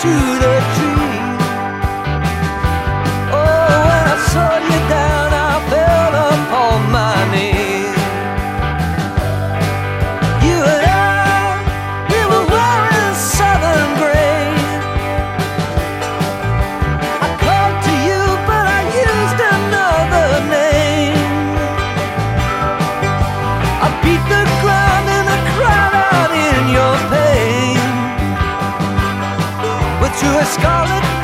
to the truth. to a scarlet